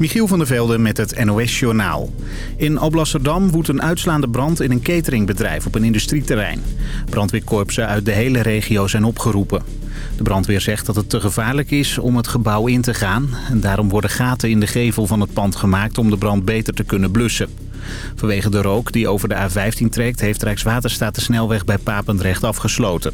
Michiel van der Velde met het NOS-journaal. In Alblasserdam woedt een uitslaande brand in een cateringbedrijf op een industrieterrein. Brandweerkorpsen uit de hele regio zijn opgeroepen. De brandweer zegt dat het te gevaarlijk is om het gebouw in te gaan. En daarom worden gaten in de gevel van het pand gemaakt om de brand beter te kunnen blussen. Vanwege de rook die over de A15 trekt... heeft Rijkswaterstaat de snelweg bij Papendrecht afgesloten.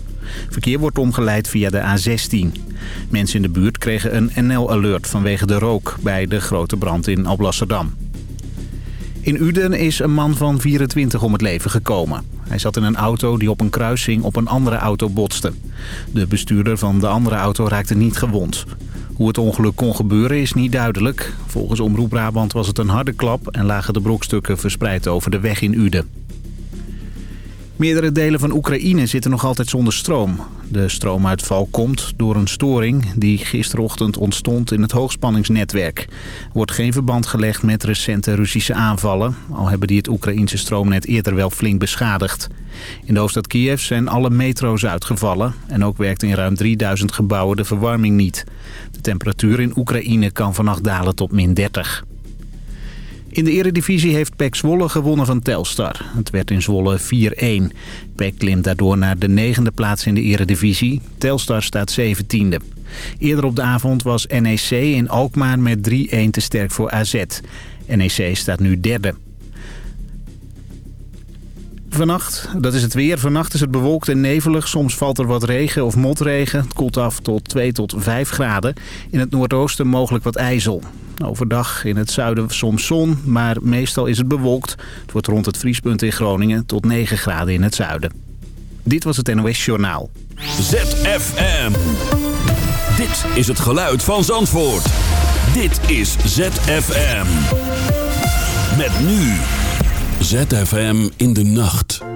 Verkeer wordt omgeleid via de A16. Mensen in de buurt kregen een NL-alert vanwege de rook... bij de grote brand in Alblasserdam. In Uden is een man van 24 om het leven gekomen. Hij zat in een auto die op een kruising op een andere auto botste. De bestuurder van de andere auto raakte niet gewond. Hoe het ongeluk kon gebeuren is niet duidelijk. Volgens Omroep Brabant was het een harde klap en lagen de brokstukken verspreid over de weg in Uden. Meerdere delen van Oekraïne zitten nog altijd zonder stroom. De stroomuitval komt door een storing die gisterochtend ontstond in het hoogspanningsnetwerk. Er wordt geen verband gelegd met recente Russische aanvallen... al hebben die het Oekraïnse stroomnet eerder wel flink beschadigd. In de hoofdstad Kiev zijn alle metro's uitgevallen... en ook werkt in ruim 3000 gebouwen de verwarming niet. De temperatuur in Oekraïne kan vannacht dalen tot min 30. In de eredivisie heeft PEC Zwolle gewonnen van Telstar. Het werd in Zwolle 4-1. PEC klimt daardoor naar de negende plaats in de eredivisie. Telstar staat 17e. Eerder op de avond was NEC in Alkmaar met 3-1 te sterk voor AZ. NEC staat nu derde. Vannacht, dat is het weer. Vannacht is het bewolkt en nevelig. Soms valt er wat regen of motregen. Het koelt af tot 2 tot 5 graden. In het noordoosten mogelijk wat ijzel. Overdag in het zuiden soms zon, maar meestal is het bewolkt. Het wordt rond het vriespunt in Groningen tot 9 graden in het zuiden. Dit was het NOS Journaal. ZFM. Dit is het geluid van Zandvoort. Dit is ZFM. Met nu. ZFM in de nacht.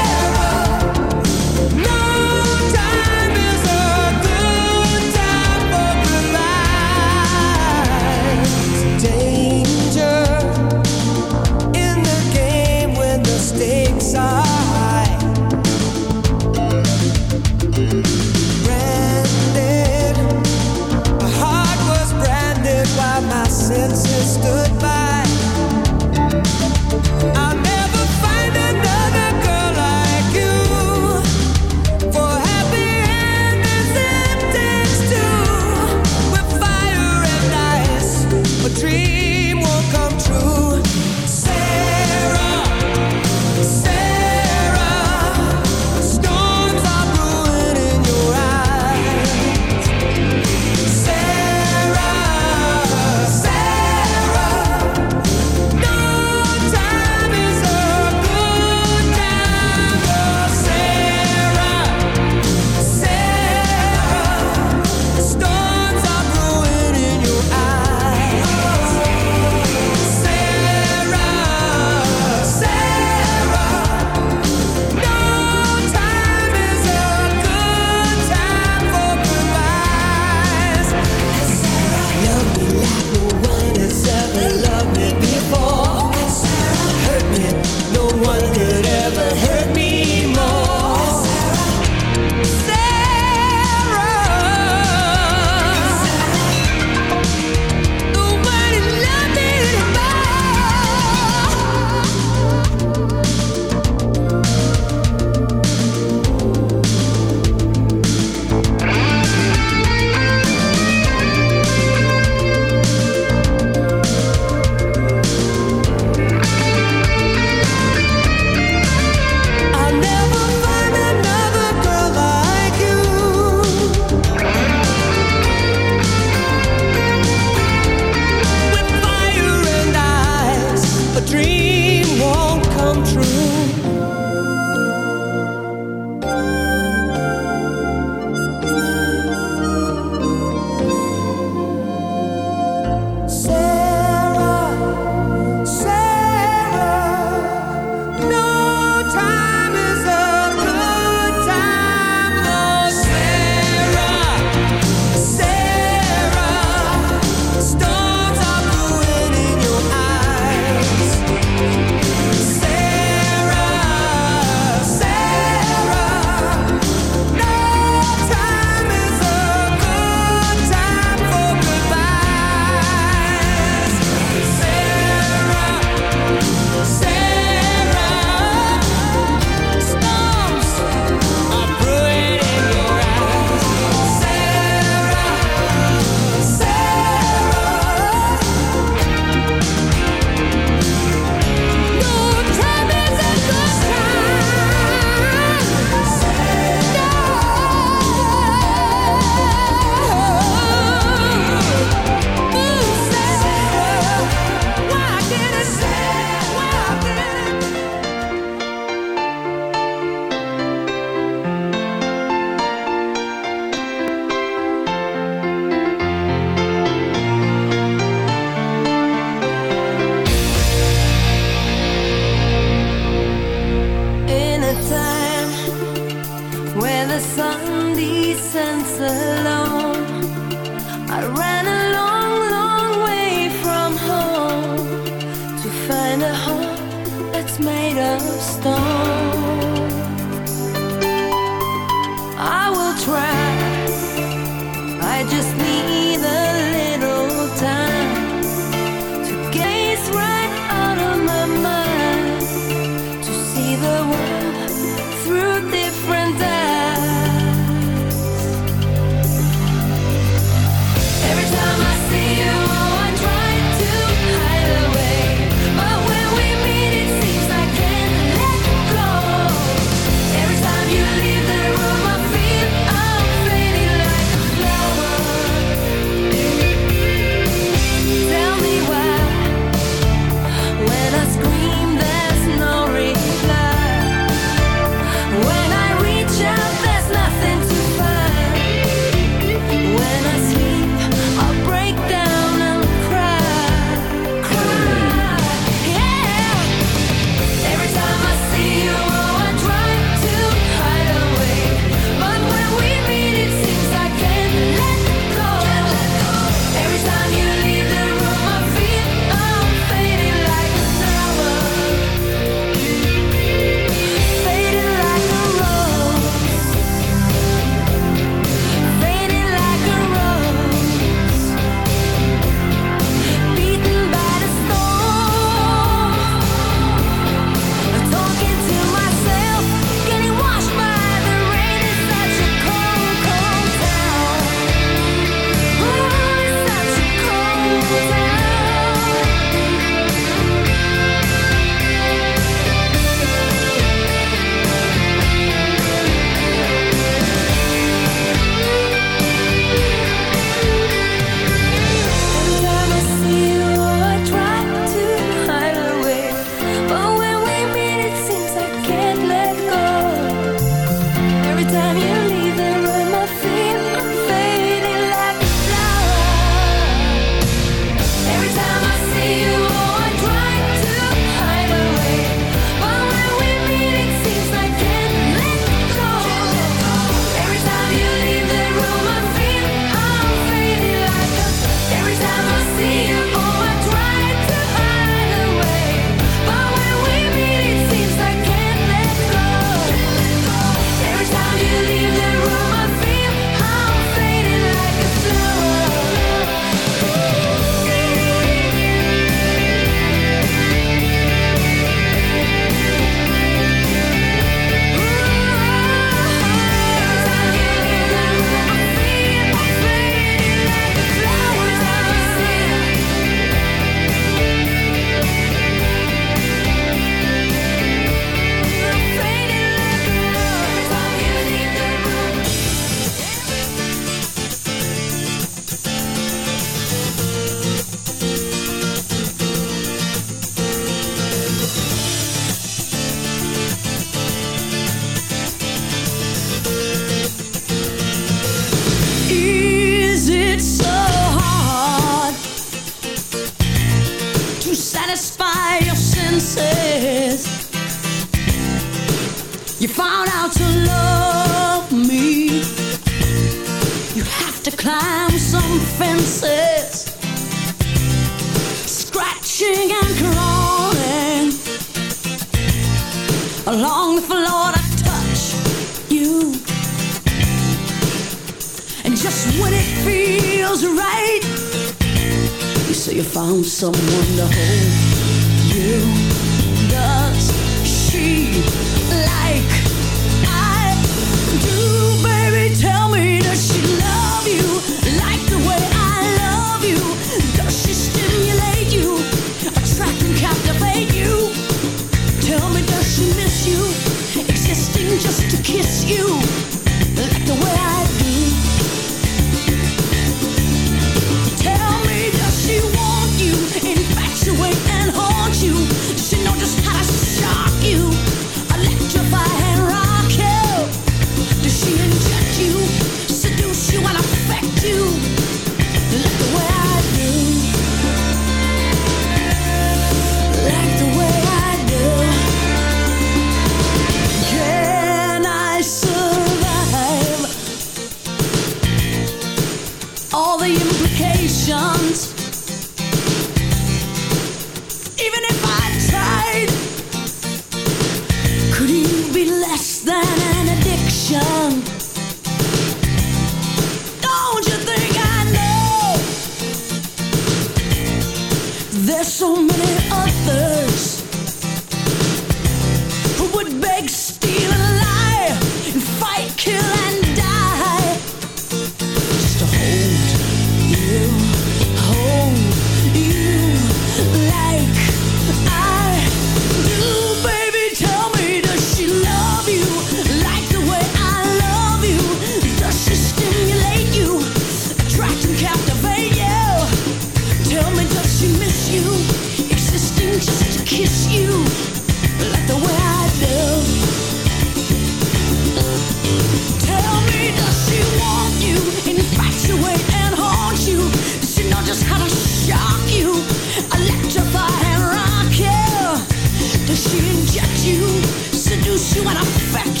I'm back.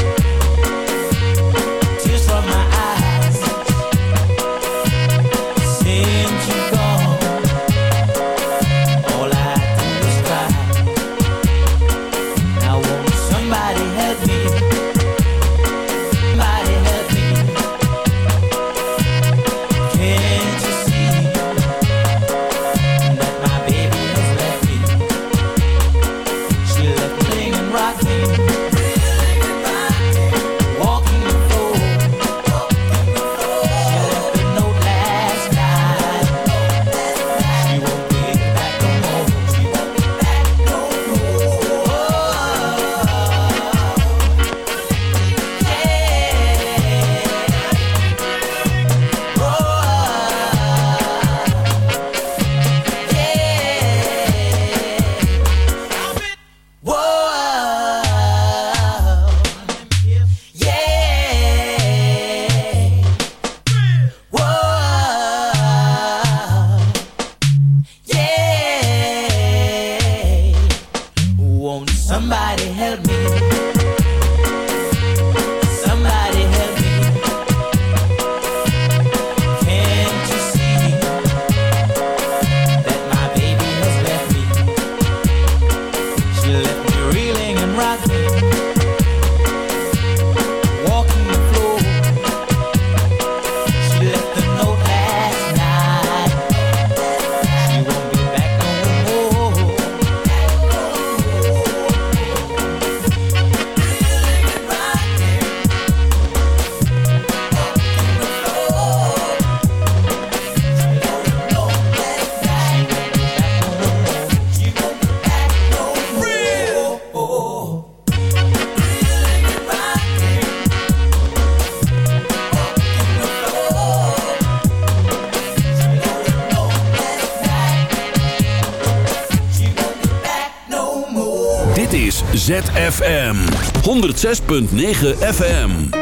ZFM 106.9 FM.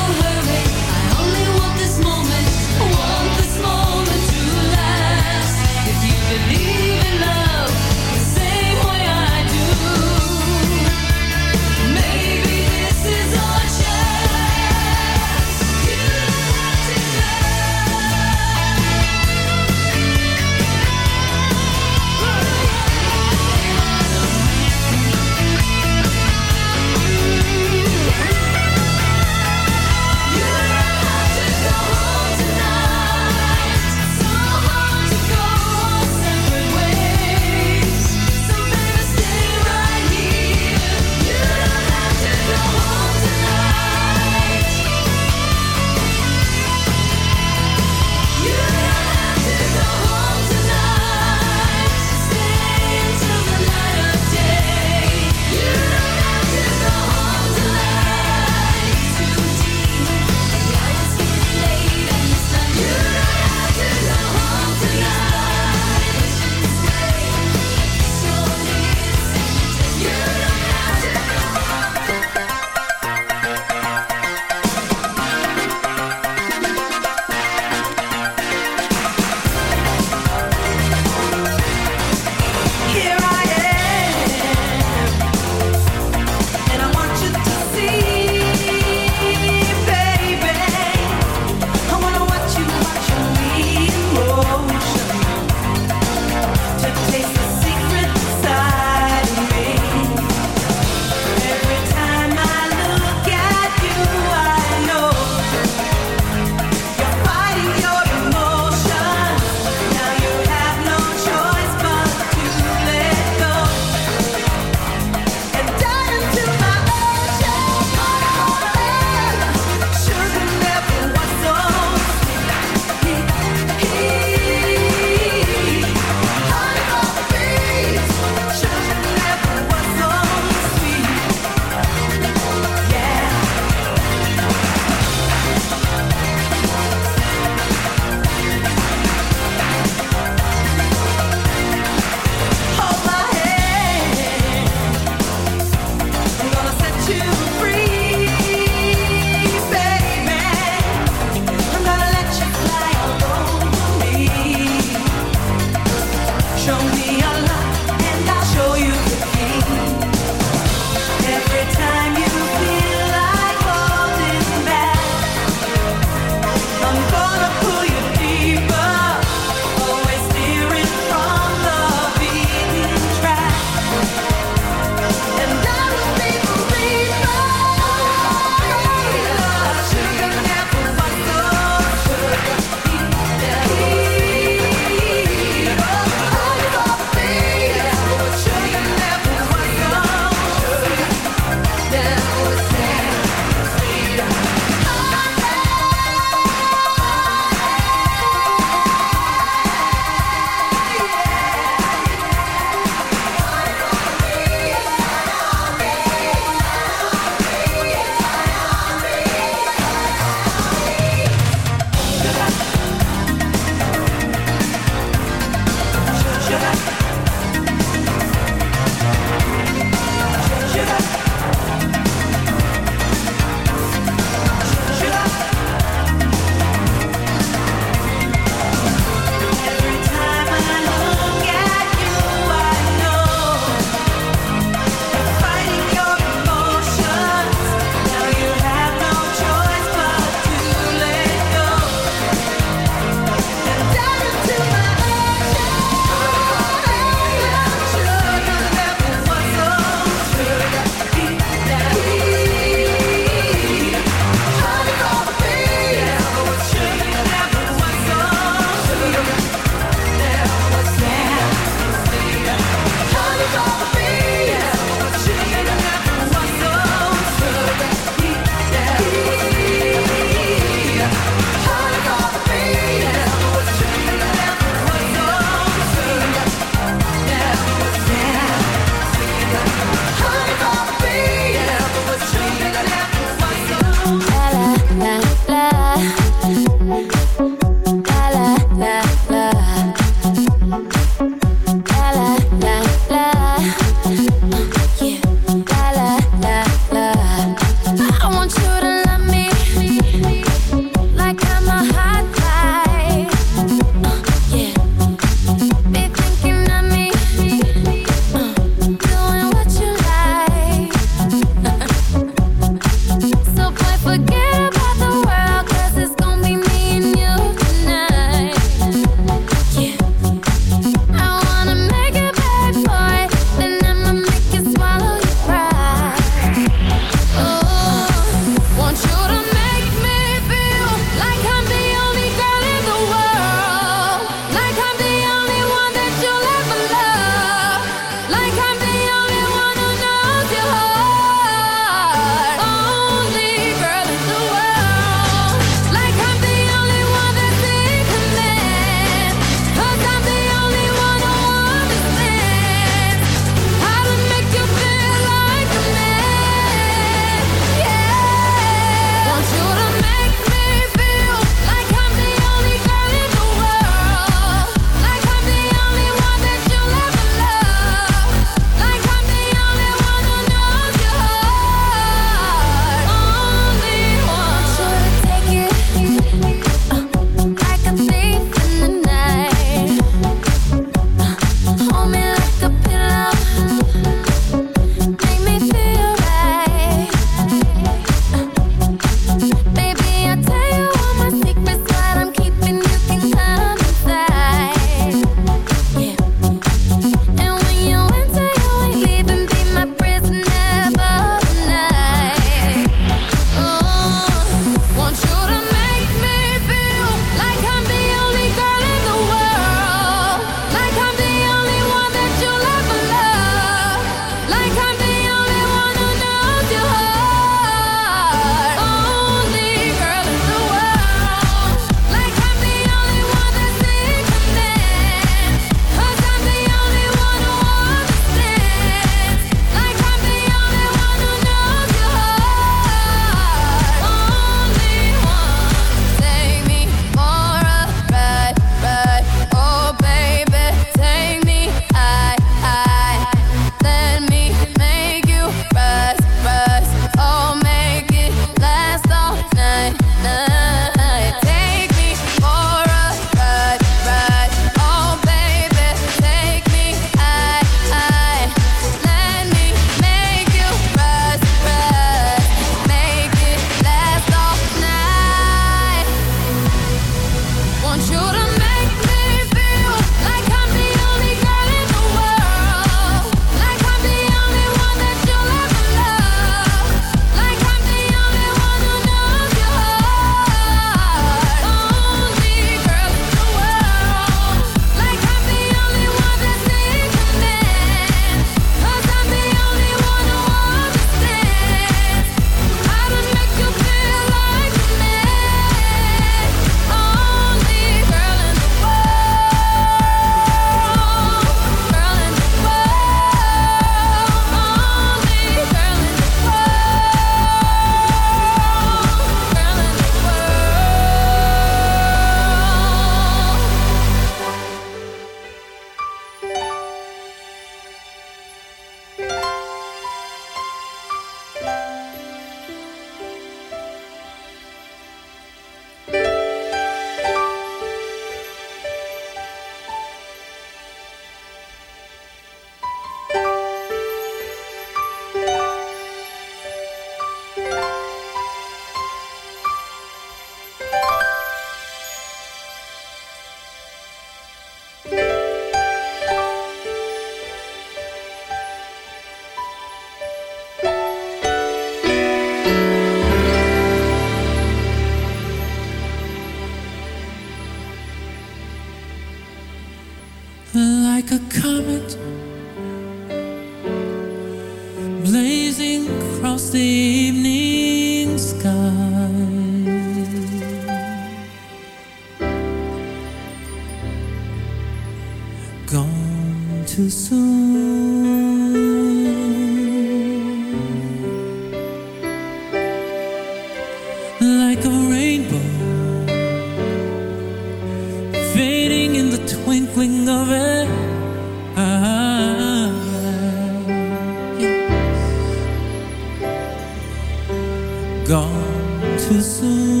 gone too soon.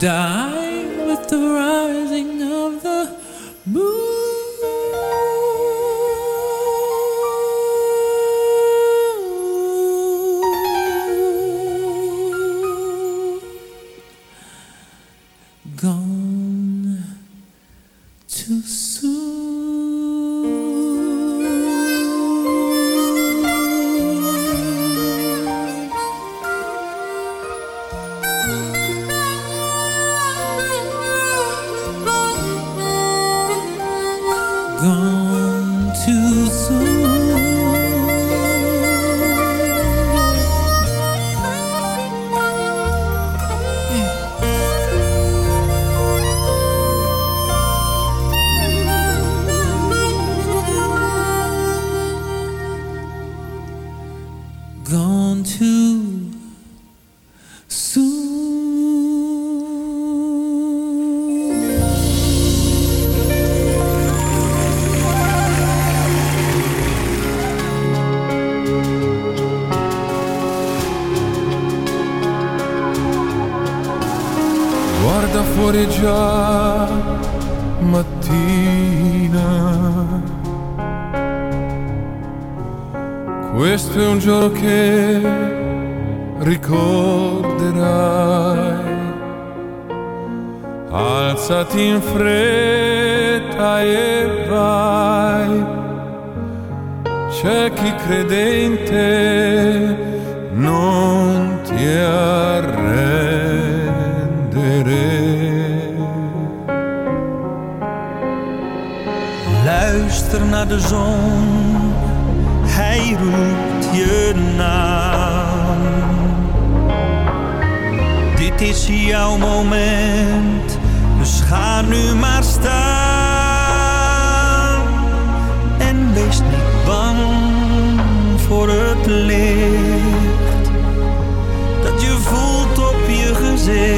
die c'è credente non ti arrendere. Luister naar de zon, hij roept je naam. Dit is jouw moment, dus ga nu maar staan. music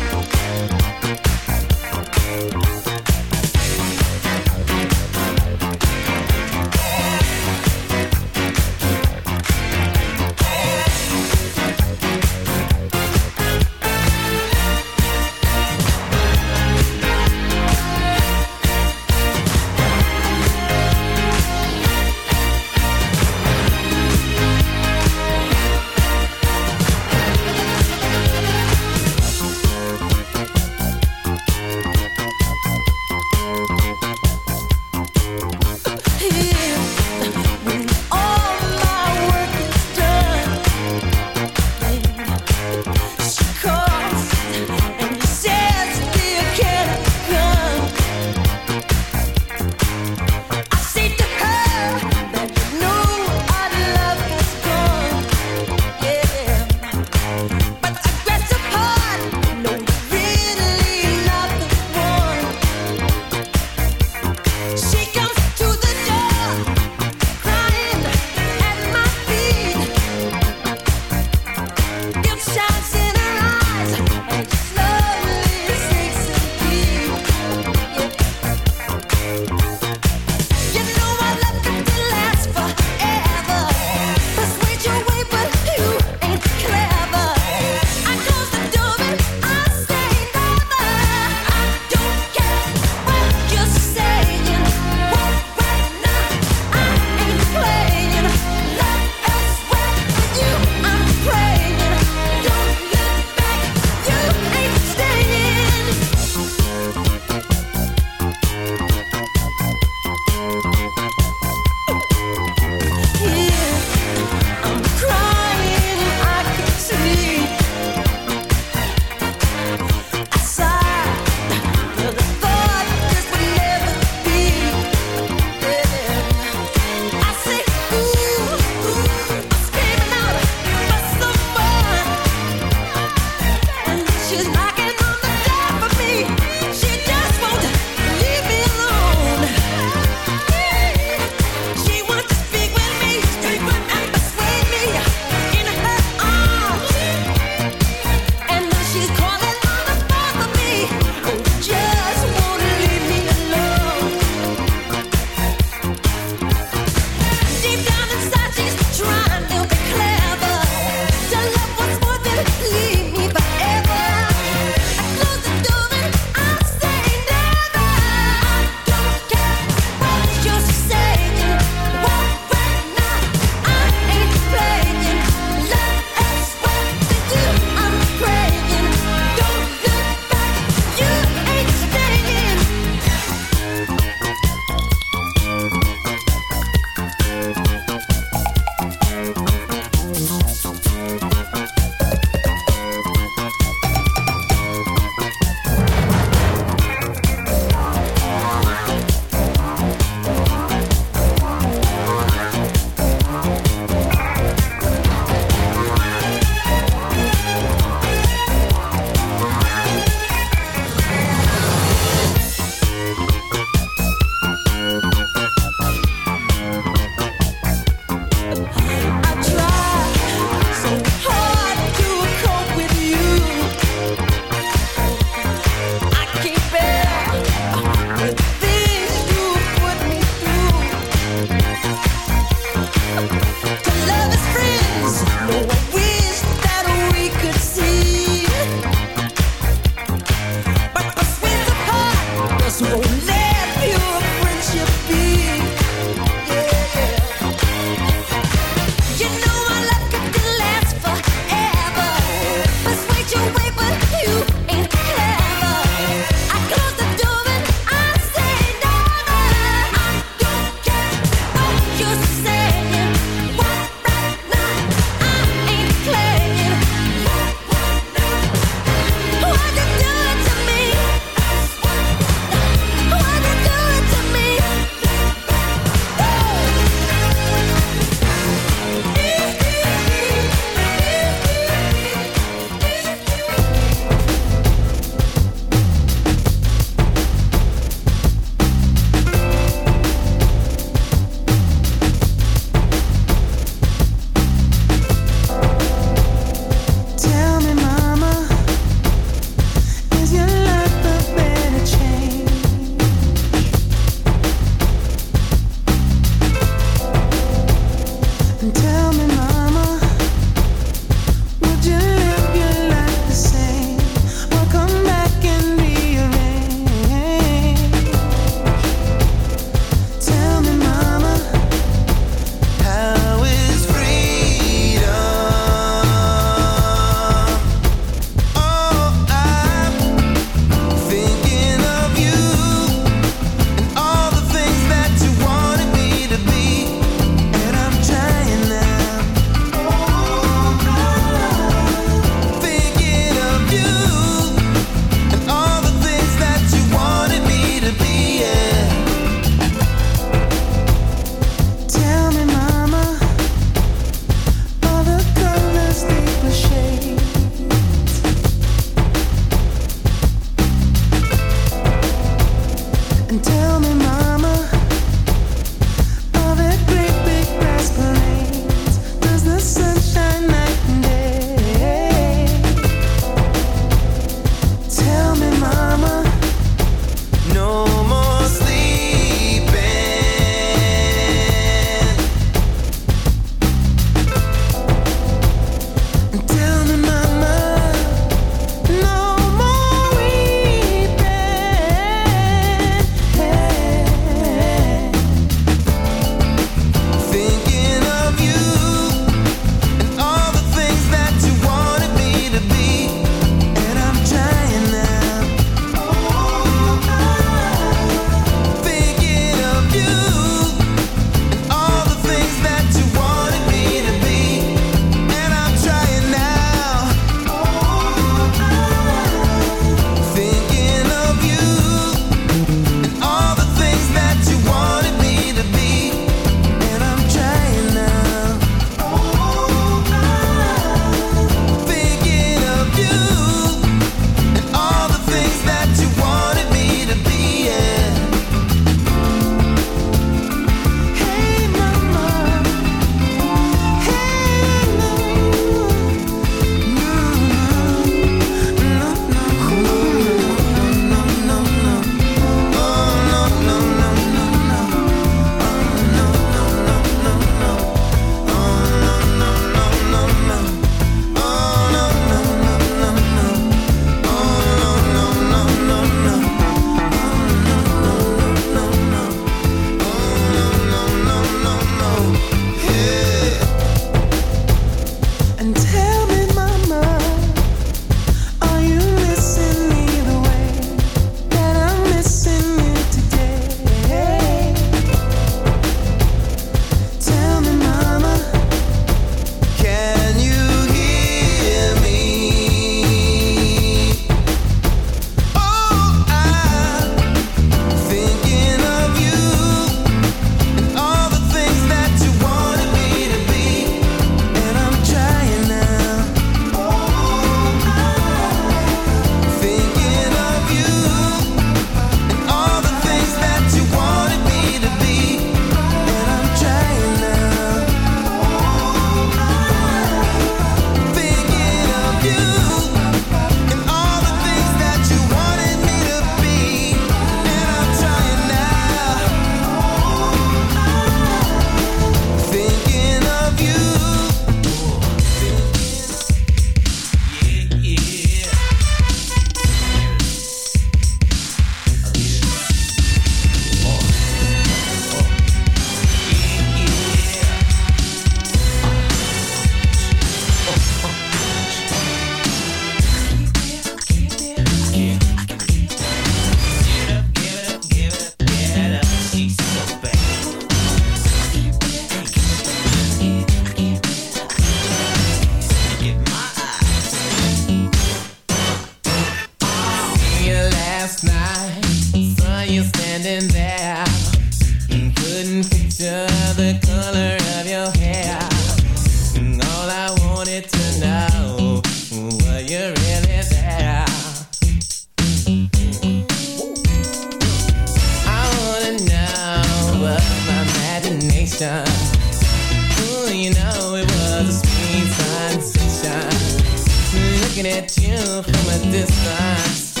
looking at you from a distance.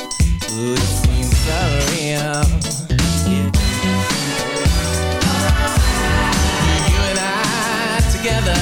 Ooh, it seems so real. You and I together